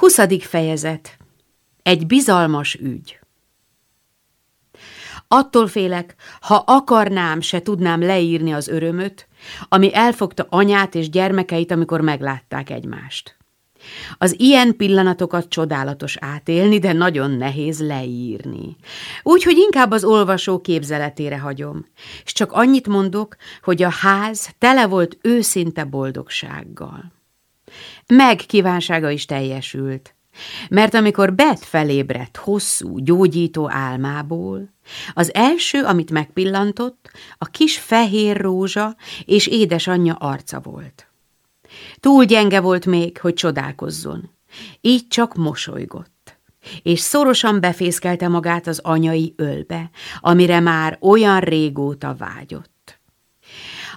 Huszadik fejezet. Egy bizalmas ügy. Attól félek, ha akarnám, se tudnám leírni az örömöt, ami elfogta anyát és gyermekeit, amikor meglátták egymást. Az ilyen pillanatokat csodálatos átélni, de nagyon nehéz leírni. Úgyhogy inkább az olvasó képzeletére hagyom, és csak annyit mondok, hogy a ház tele volt őszinte boldogsággal. Meg kívánsága is teljesült, mert amikor Bet felébredt hosszú, gyógyító álmából, az első, amit megpillantott, a kis fehér rózsa és édesanyja arca volt. Túl gyenge volt még, hogy csodálkozzon, így csak mosolygott, és szorosan befészkelte magát az anyai ölbe, amire már olyan régóta vágyott.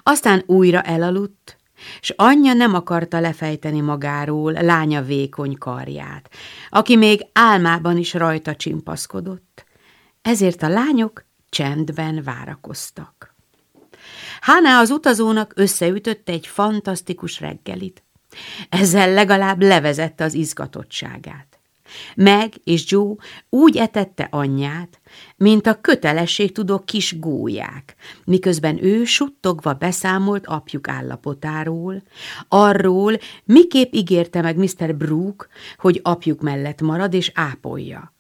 Aztán újra elaludt, s anyja nem akarta lefejteni magáról lánya vékony karját, aki még álmában is rajta csimpaszkodott. Ezért a lányok csendben várakoztak. Hána az utazónak összeütött egy fantasztikus reggelit. Ezzel legalább levezette az izgatottságát. Meg és Joe úgy etette anyját, mint a kötelességtudó kis gólyák, miközben ő suttogva beszámolt apjuk állapotáról, arról, miképp ígérte meg Mr. Brooke, hogy apjuk mellett marad és ápolja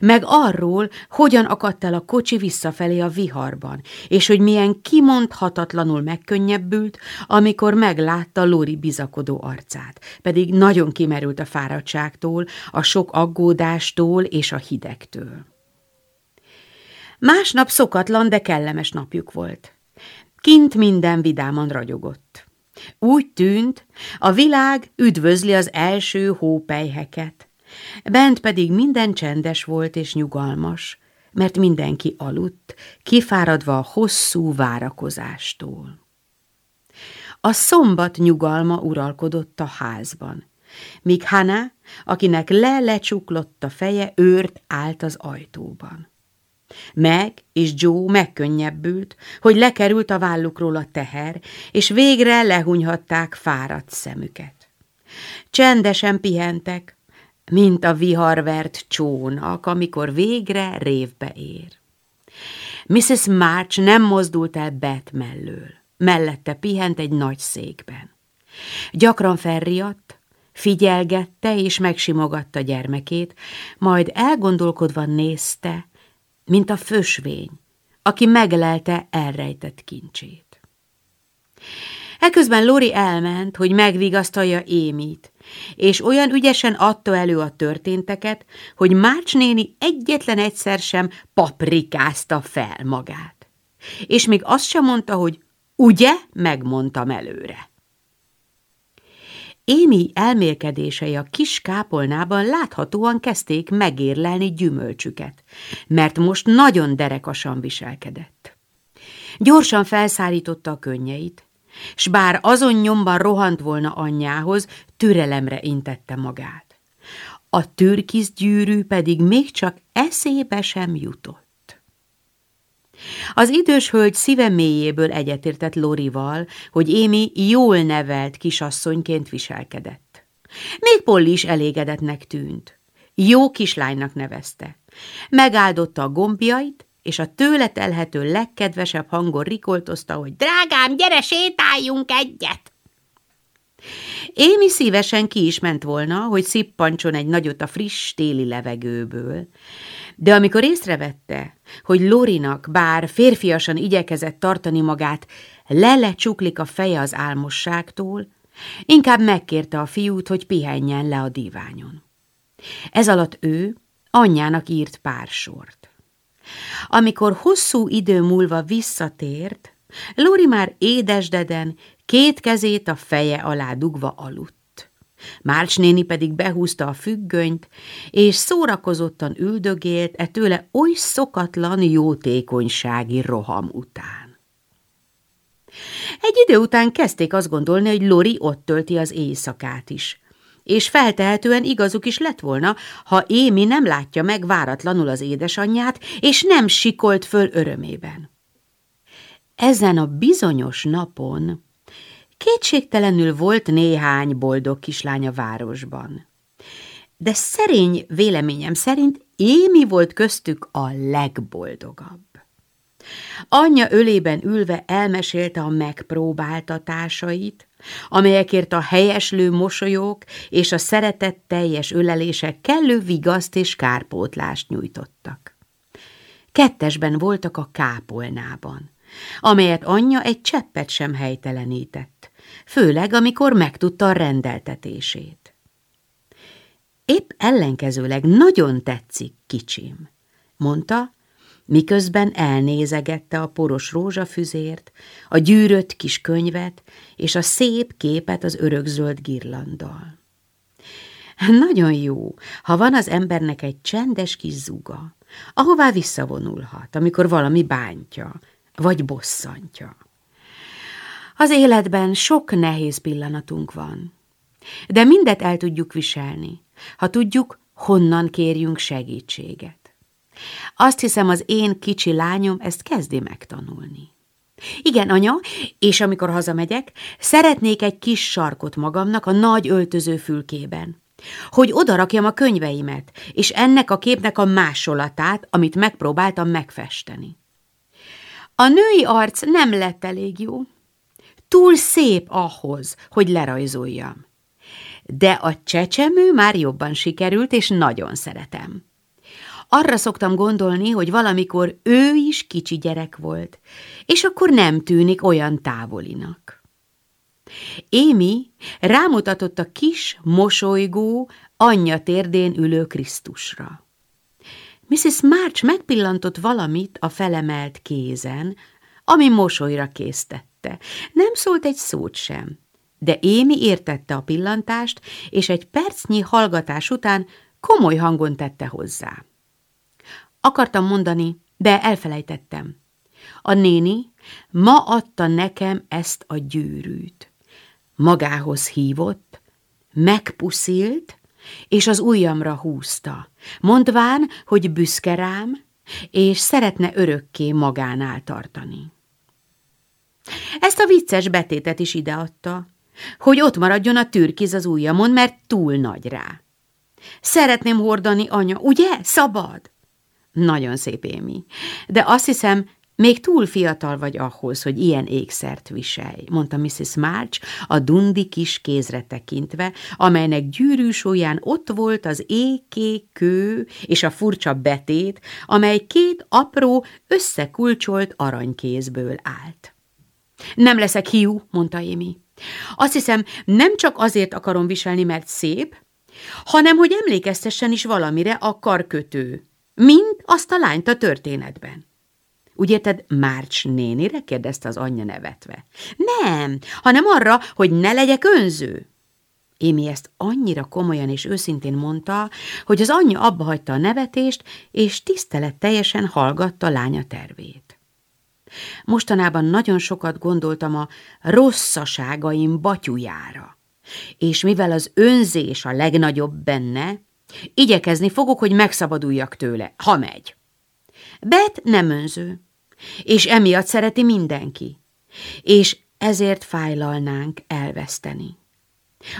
meg arról, hogyan akadt el a kocsi visszafelé a viharban, és hogy milyen kimondhatatlanul megkönnyebbült, amikor meglátta Lori bizakodó arcát, pedig nagyon kimerült a fáradtságtól, a sok aggódástól és a hidegtől. Másnap szokatlan, de kellemes napjuk volt. Kint minden vidáman ragyogott. Úgy tűnt, a világ üdvözli az első hópelyheket, Bent pedig minden csendes volt és nyugalmas, mert mindenki aludt, kifáradva a hosszú várakozástól. A szombat nyugalma uralkodott a házban, míg Hana, akinek le-lecsuklott a feje, őrt állt az ajtóban. Meg és Joe megkönnyebbült, hogy lekerült a vállukról a teher, és végre lehunyhatták fáradt szemüket. Csendesen pihentek, mint a viharvert csónak, amikor végre révbe ér. Mrs. March nem mozdult el Bet mellől. Mellette pihent egy nagy székben. Gyakran felriadt, figyelgette és megsimogatta gyermekét, majd elgondolkodva nézte, mint a fösvény, aki meglelte elrejtett kincsét. Eközben Lori elment, hogy megvigasztalja Émit, és olyan ügyesen adta elő a történteket, hogy Márcs néni egyetlen egyszer sem paprikázta fel magát. És még azt sem mondta, hogy ugye, megmondtam előre. Émi elmélkedései a kis kápolnában láthatóan kezdték megérlelni gyümölcsüket, mert most nagyon derekasan viselkedett. Gyorsan felszállította a könnyeit, s bár azon nyomban rohant volna anyjához, türelemre intette magát. A türkisz gyűrű pedig még csak eszébe sem jutott. Az idős hölgy szíve mélyéből egyetértett Lorival, hogy Émi jól nevelt kisasszonyként viselkedett. Még Polly is elégedetnek tűnt. Jó kislánynak nevezte. Megáldotta a gombjait, és a tőle telhető legkedvesebb hangon rikoltozta, hogy drágám, gyere, sétáljunk egyet! Émi szívesen ki is ment volna, hogy szippancson egy nagyot a friss téli levegőből, de amikor észrevette, hogy Lorinak, bár férfiasan igyekezett tartani magát, lelecsuklik a feje az álmosságtól, inkább megkérte a fiút, hogy pihenjen le a díványon. Ez alatt ő anyjának írt pár sort. Amikor hosszú idő múlva visszatért, Lori már édesdeden, két kezét a feje alá dugva aludt. Márcs néni pedig behúzta a függönyt, és szórakozottan üldögélt e tőle oly szokatlan jótékonysági roham után. Egy idő után kezdték azt gondolni, hogy Lori ott tölti az éjszakát is, és feltehetően igazuk is lett volna, ha Émi nem látja meg váratlanul az édesanyját, és nem sikolt föl örömében. Ezen a bizonyos napon kétségtelenül volt néhány boldog kislány a városban. de szerény véleményem szerint Émi volt köztük a legboldogabb. Anyja ölében ülve elmesélte a megpróbáltatásait, amelyekért a helyeslő mosolyok és a szeretett teljes ölelések kellő vigaszt és kárpótlást nyújtottak. Kettesben voltak a kápolnában, amelyet anyja egy cseppet sem helytelenített, főleg amikor megtudta a rendeltetését. Épp ellenkezőleg nagyon tetszik, kicsim, mondta, miközben elnézegette a poros rózsafüzért, a gyűrött kis könyvet és a szép képet az örökzöld girlanddal. Nagyon jó, ha van az embernek egy csendes kis zuga, ahová visszavonulhat, amikor valami bántja, vagy bosszantja. Az életben sok nehéz pillanatunk van, de mindet el tudjuk viselni, ha tudjuk, honnan kérjünk segítséget. Azt hiszem, az én kicsi lányom ezt kezdi megtanulni. Igen, anya, és amikor hazamegyek, szeretnék egy kis sarkot magamnak a nagy öltöző fülkében, hogy odarakjam a könyveimet, és ennek a képnek a másolatát, amit megpróbáltam megfesteni. A női arc nem lett elég jó. Túl szép ahhoz, hogy lerajzoljam. De a csecsemő már jobban sikerült, és nagyon szeretem. Arra szoktam gondolni, hogy valamikor ő is kicsi gyerek volt, és akkor nem tűnik olyan távolinak. Émi rámutatott a kis, mosolygó, anyja térdén ülő Krisztusra. Mrs. March megpillantott valamit a felemelt kézen, ami mosolyra késztette. Nem szólt egy szót sem, de Émi értette a pillantást, és egy percnyi hallgatás után komoly hangon tette hozzá. Akartam mondani, de elfelejtettem. A néni ma adta nekem ezt a gyűrűt. Magához hívott, megpuszilt, és az ujjamra húzta, mondván, hogy büszke rám, és szeretne örökké magánál tartani. Ezt a vicces betétet is ideadta, hogy ott maradjon a türkiz az ujjamon, mert túl nagy rá. Szeretném hordani, anya, ugye? Szabad? Nagyon szép Émi. De azt hiszem, még túl fiatal vagy ahhoz, hogy ilyen ékszert viselj, mondta Mrs. March a dundi kis kézre tekintve, amelynek gyűrűsóján ott volt az ékék kő és a furcsa betét, amely két apró, összekulcsolt aranykézből állt. Nem leszek hiú, mondta Émi. Azt hiszem, nem csak azért akarom viselni, mert szép, hanem hogy emlékeztessen is valamire a karkötő, Mind azt a lányt a történetben. Úgy érted, Márcs nénire? kérdezte az anyja nevetve. Nem, hanem arra, hogy ne legyek önző. Émi ezt annyira komolyan és őszintén mondta, hogy az anyja abba hagyta a nevetést, és tisztelet teljesen hallgatta lánya tervét. Mostanában nagyon sokat gondoltam a rosszaságaim batyujára, és mivel az önzés a legnagyobb benne, Igyekezni fogok, hogy megszabaduljak tőle, ha megy. Bet nem önző, és emiatt szereti mindenki, és ezért fájlalnánk elveszteni.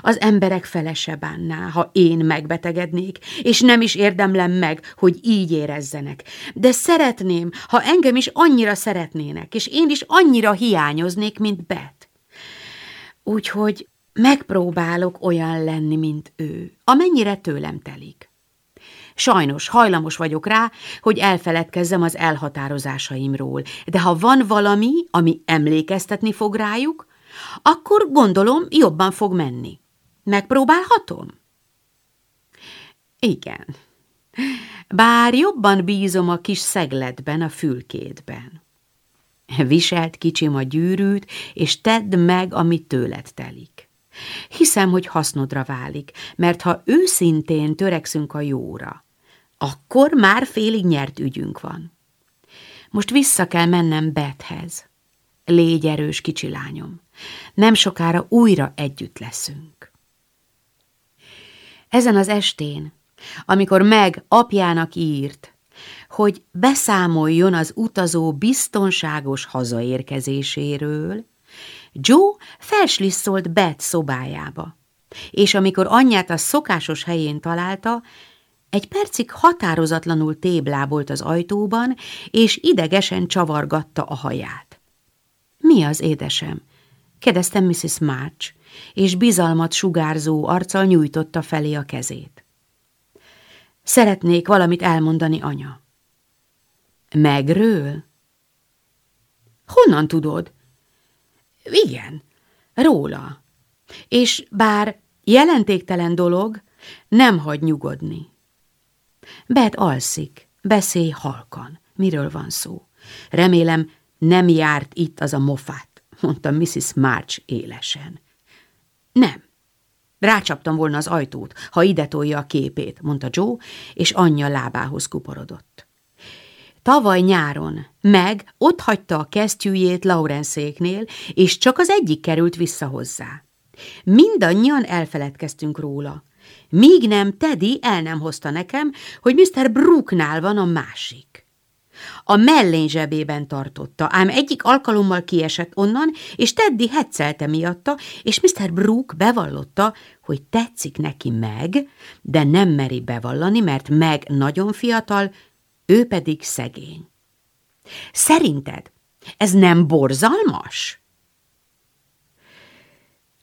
Az emberek felese bánná, ha én megbetegednék, és nem is érdemlem meg, hogy így érezzenek. De szeretném, ha engem is annyira szeretnének, és én is annyira hiányoznék, mint Bet. Úgyhogy Megpróbálok olyan lenni, mint ő, amennyire tőlem telik. Sajnos hajlamos vagyok rá, hogy elfeledkezzem az elhatározásaimról, de ha van valami, ami emlékeztetni fog rájuk, akkor gondolom jobban fog menni. Megpróbálhatom? Igen. Bár jobban bízom a kis szegletben, a fülkédben. Viselt kicsim a gyűrűt, és tedd meg, amit tőled telik. Hiszem, hogy hasznodra válik, mert ha őszintén törekszünk a jóra, akkor már félig nyert ügyünk van. Most vissza kell mennem Bethez. Légy erős, kicsi lányom. Nem sokára újra együtt leszünk. Ezen az estén, amikor meg apjának írt, hogy beszámoljon az utazó biztonságos hazaérkezéséről, Joe felslisszolt Beth szobájába, és amikor anyját a szokásos helyén találta, egy percig határozatlanul téblábolt az ajtóban, és idegesen csavargatta a haját. Mi az, édesem? kérdezte Mrs. March, és bizalmat sugárzó arccal nyújtotta felé a kezét. Szeretnék valamit elmondani, anya. Megről? Honnan tudod? Igen, róla. És bár jelentéktelen dolog, nem hagy nyugodni. Bet alszik, beszélj halkan. Miről van szó? Remélem, nem járt itt az a mofát, mondta Mrs. March élesen. Nem. Rácsaptam volna az ajtót, ha ide tolja a képét, mondta Joe, és anyja lábához kuporodott. Tavaly nyáron meg ott hagyta a kesztyűjét Laurenszéknél, és csak az egyik került vissza hozzá. Mindannyian elfeledkeztünk róla. Míg nem Teddy el nem hozta nekem, hogy Mr. Brooknál van a másik. A mellény zsebében tartotta, ám egyik alkalommal kiesett onnan, és Teddy hetszelte miatta, és Mr. Brook bevallotta, hogy tetszik neki meg, de nem meri bevallani, mert meg nagyon fiatal, ő pedig szegény. Szerinted ez nem borzalmas?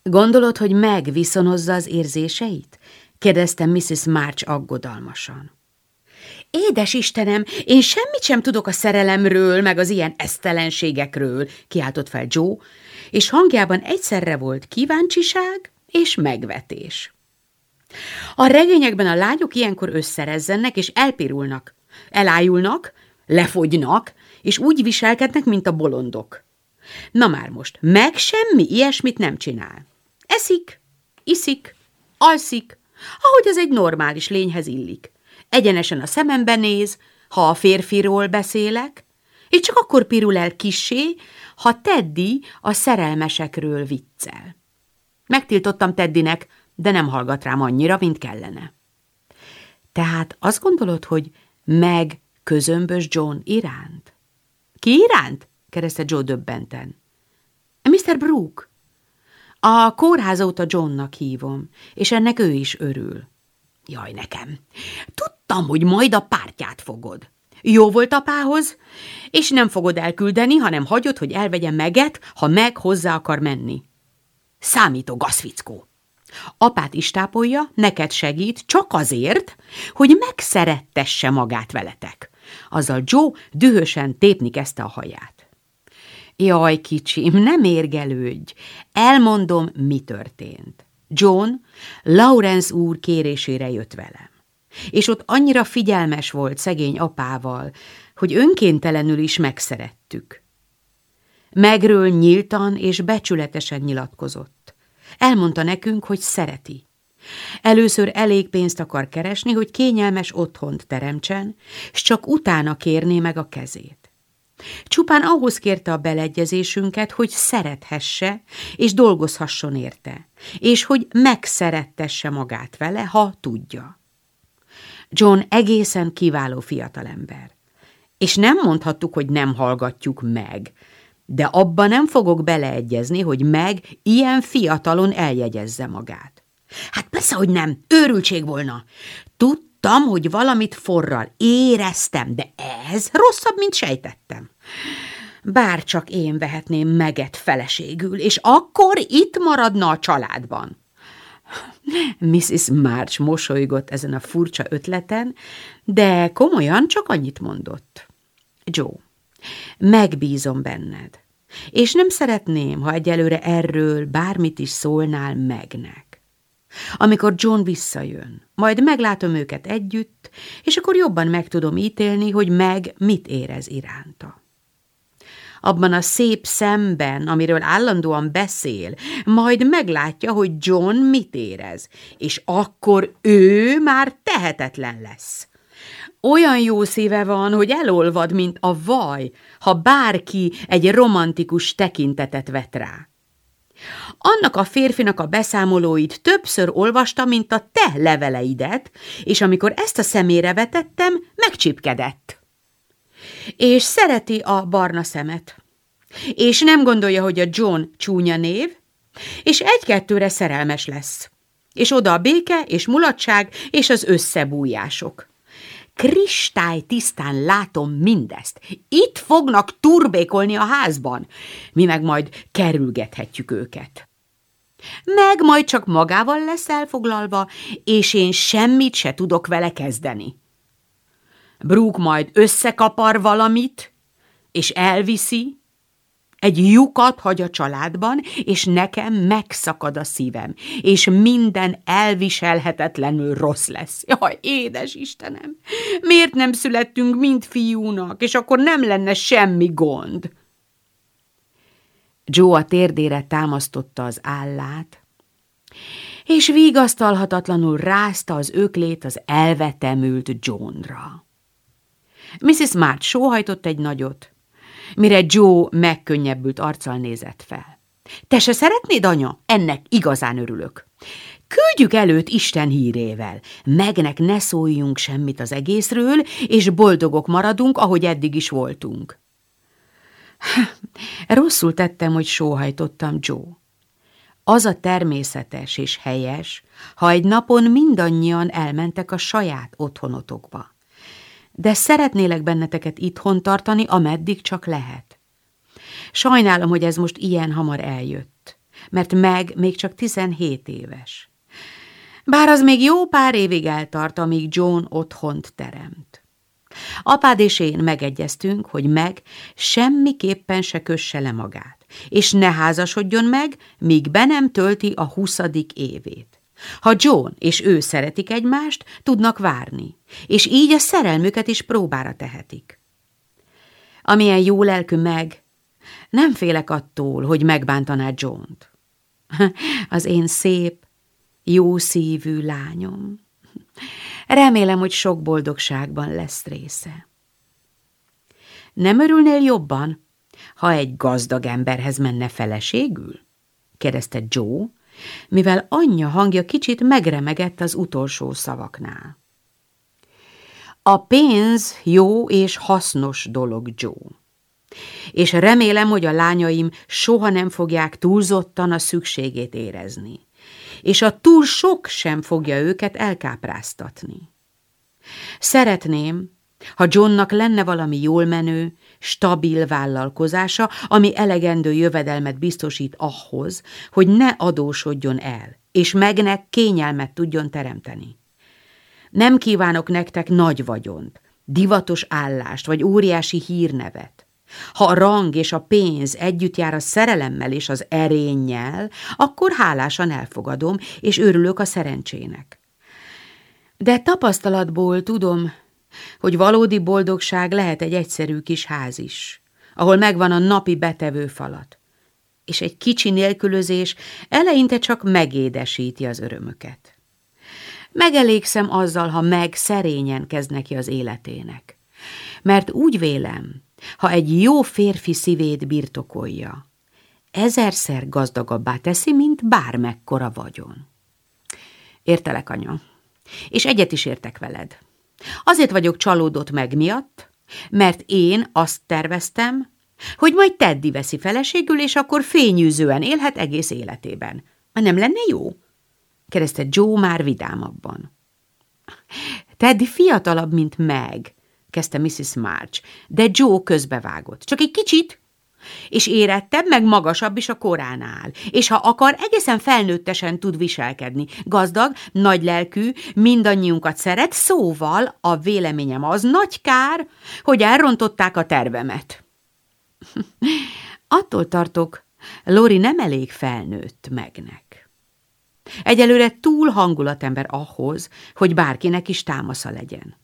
Gondolod, hogy megviszonozza az érzéseit? kérdezte Mrs. March aggodalmasan. Édes Istenem, én semmit sem tudok a szerelemről, meg az ilyen esztelenségekről, kiáltott fel Joe, és hangjában egyszerre volt kíváncsiság és megvetés. A regényekben a lányok ilyenkor összerezzennek és elpirulnak, elájulnak, lefogynak, és úgy viselkednek, mint a bolondok. Na már most, meg semmi ilyesmit nem csinál. Eszik, iszik, alszik, ahogy az egy normális lényhez illik. Egyenesen a szemembe néz, ha a férfiról beszélek, és csak akkor pirul el kissé, ha Teddy a szerelmesekről viccel. Megtiltottam Teddynek, de nem hallgat rám annyira, mint kellene. Tehát azt gondolod, hogy meg közömbös John iránt? Ki iránt? kereszte Joe döbbenten. Mr. Brooke. A kórház óta Johnnak hívom, és ennek ő is örül. Jaj, nekem. Tudtam, hogy majd a pártját fogod. Jó volt apához, és nem fogod elküldeni, hanem hagyod, hogy elvegye meget, ha meg hozzá akar menni. Számító gazfickó. Apát is tápolja, neked segít, csak azért, hogy megszerettesse magát veletek. Azzal Joe dühösen tépni kezdte a haját. Jaj, kicsim, nem érgelődj. Elmondom, mi történt. John Lawrence úr kérésére jött velem. És ott annyira figyelmes volt szegény apával, hogy önkéntelenül is megszerettük. Megről nyíltan és becsületesen nyilatkozott. Elmondta nekünk, hogy szereti. Először elég pénzt akar keresni, hogy kényelmes otthont teremtsen, s csak utána kérné meg a kezét. Csupán ahhoz kérte a beleegyezésünket, hogy szerethesse, és dolgozhasson érte, és hogy megszerettesse magát vele, ha tudja. John egészen kiváló fiatalember. És nem mondhattuk, hogy nem hallgatjuk meg, de abba nem fogok beleegyezni, hogy meg ilyen fiatalon eljegyezze magát. Hát persze, hogy nem, őrültség volna. Tud, Tudtam, hogy valamit forral, éreztem, de ez rosszabb, mint sejtettem. Bár csak én vehetném meget feleségül, és akkor itt maradna a családban. Mrs. March mosolygott ezen a furcsa ötleten, de komolyan csak annyit mondott. Joe, megbízom benned, és nem szeretném, ha egyelőre erről bármit is szólnál megnek amikor John visszajön. Majd meglátom őket együtt, és akkor jobban meg tudom ítélni, hogy meg mit érez iránta. Abban a szép szemben, amiről állandóan beszél, majd meglátja, hogy John mit érez, és akkor ő már tehetetlen lesz. Olyan jó szíve van, hogy elolvad, mint a vaj, ha bárki egy romantikus tekintetet vet rá. Annak a férfinak a beszámolóit többször olvasta, mint a te leveleidet, és amikor ezt a szemére vetettem, megcsipkedett. És szereti a barna szemet. És nem gondolja, hogy a John csúnya név, és egy-kettőre szerelmes lesz. és oda a béke és mulatság és az összebújások. Kristály tisztán látom mindezt. Itt fognak turbékolni a házban. Mi meg majd kerülgethetjük őket. Meg majd csak magával lesz elfoglalva, és én semmit se tudok vele kezdeni. Brooke majd összekapar valamit, és elviszi, egy lyukat hagy a családban, és nekem megszakad a szívem, és minden elviselhetetlenül rossz lesz. Jaj, édes Istenem, miért nem születtünk mind fiúnak, és akkor nem lenne semmi gond? Joe a térdére támasztotta az állát, és vigasztalhatatlanul rázta az öklét az elvetemült Johnra. Mrs. March sóhajtott egy nagyot, mire Joe megkönnyebbült arccal nézett fel. Te se szeretnéd, anya? Ennek igazán örülök. Küldjük előtt Isten hírével. Megnek ne szóljunk semmit az egészről, és boldogok maradunk, ahogy eddig is voltunk. Rosszul tettem, hogy sóhajtottam Joe. Az a természetes és helyes, ha egy napon mindannyian elmentek a saját otthonotokba de szeretnélek benneteket itthon tartani, ameddig csak lehet. Sajnálom, hogy ez most ilyen hamar eljött, mert meg még csak 17 éves. Bár az még jó pár évig eltart, amíg John otthont teremt. Apád és én megegyeztünk, hogy meg semmiképpen se kösse le magát, és ne házasodjon meg, míg be nem tölti a huszadik évét. Ha John és ő szeretik egymást, tudnak várni, és így a szerelmüket is próbára tehetik. Amilyen jó lelkű meg, nem félek attól, hogy megbántaná John-t. Az én szép, jó szívű lányom. Remélem, hogy sok boldogságban lesz része. Nem örülnél jobban, ha egy gazdag emberhez menne feleségül? kérdezte Joe, mivel anyja hangja kicsit megremegett az utolsó szavaknál. A pénz jó és hasznos dolog, Joe. És remélem, hogy a lányaim soha nem fogják túlzottan a szükségét érezni, és a túl sok sem fogja őket elkápráztatni. Szeretném, ha Johnnak lenne valami jól menő, stabil vállalkozása, ami elegendő jövedelmet biztosít ahhoz, hogy ne adósodjon el, és megnek kényelmet tudjon teremteni. Nem kívánok nektek nagy vagyont, divatos állást vagy óriási hírnevet. Ha a rang és a pénz együtt jár a szerelemmel és az erénnyel, akkor hálásan elfogadom, és örülök a szerencsének. De tapasztalatból tudom, hogy valódi boldogság lehet egy egyszerű kis ház is, ahol megvan a napi betevő falat, és egy kicsi nélkülözés eleinte csak megédesíti az örömöket. Megelégszem azzal, ha meg szerényen kezd neki az életének, mert úgy vélem, ha egy jó férfi szívét birtokolja, ezerszer gazdagabbá teszi, mint bármekkora vagyon. Értelek, anya, és egyet is értek veled. Azért vagyok csalódott meg miatt, mert én azt terveztem, hogy majd Teddy veszi feleségül, és akkor fényűzően élhet egész életében. Nem lenne jó? Kereszte Joe már vidámabban. Teddy fiatalabb, mint meg, kezdte Mrs. March, de Joe közbevágott. Csak egy kicsit, és érettebb, meg magasabb is a koránál, és ha akar, egészen felnőttesen tud viselkedni. Gazdag, nagy lelkű, mindannyiunkat szeret, szóval a véleményem az nagy kár, hogy elrontották a tervemet. Attól tartok, Lori nem elég felnőtt megnek. Egyelőre túl hangulatember ahhoz, hogy bárkinek is támasza legyen.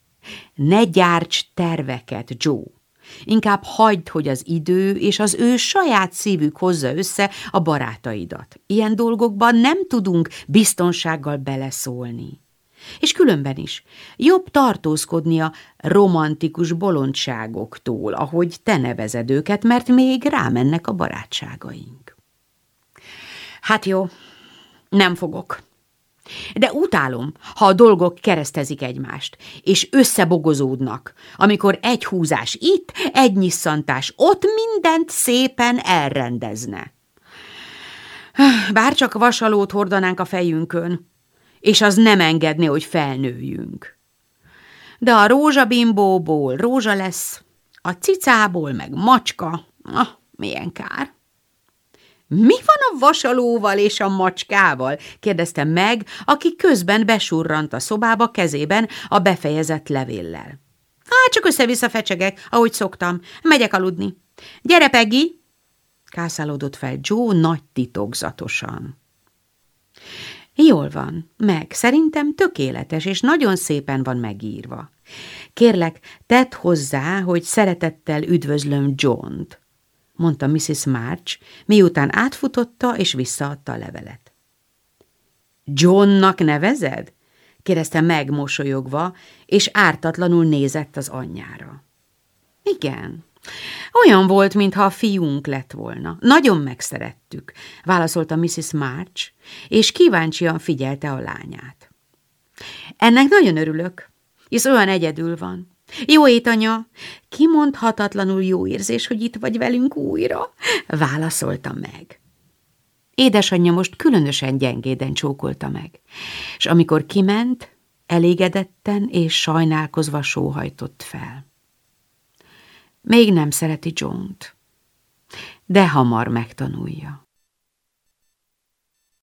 Ne gyárts terveket, Joe! Inkább hagyd, hogy az idő és az ő saját szívük hozza össze a barátaidat. Ilyen dolgokban nem tudunk biztonsággal beleszólni. És különben is jobb tartózkodni a romantikus bolondságoktól, ahogy te nevezed őket, mert még rámennek a barátságaink. Hát jó, nem fogok. De utálom, ha a dolgok keresztezik egymást, és összebogozódnak, amikor egy húzás itt, egy nyisszantás ott mindent szépen elrendezne. Bár csak vasalót hordanánk a fejünkön, és az nem engedné, hogy felnőjünk. De a rózsabimbóból rózsa lesz, a cicából meg macska, ah, milyen kár. Mi van a vasalóval és a macskával? kérdezte meg, aki közben besurrant a szobába kezében a befejezett levéllel. Hát csak össze-vissza fecsegek, ahogy szoktam. Megyek aludni. Gyere, Peggy! Kászálódott fel Joe nagy titokzatosan. Jól van, meg, szerintem tökéletes, és nagyon szépen van megírva. Kérlek, tedd hozzá, hogy szeretettel üdvözlöm John-t, mondta Mrs. March, miután átfutotta és visszaadta a levelet. Johnnak nevezed? kérdezte megmosolyogva, és ártatlanul nézett az anyjára. Igen, olyan volt, mintha a fiunk lett volna. Nagyon megszerettük, válaszolta Mrs. March, és kíváncsian figyelte a lányát. Ennek nagyon örülök, hisz olyan egyedül van. Jó ét, anya! Kimondhatatlanul jó érzés, hogy itt vagy velünk újra, válaszolta meg. Édesanyja most különösen gyengéden csókolta meg, és amikor kiment, elégedetten és sajnálkozva sóhajtott fel. Még nem szereti John-t, de hamar megtanulja.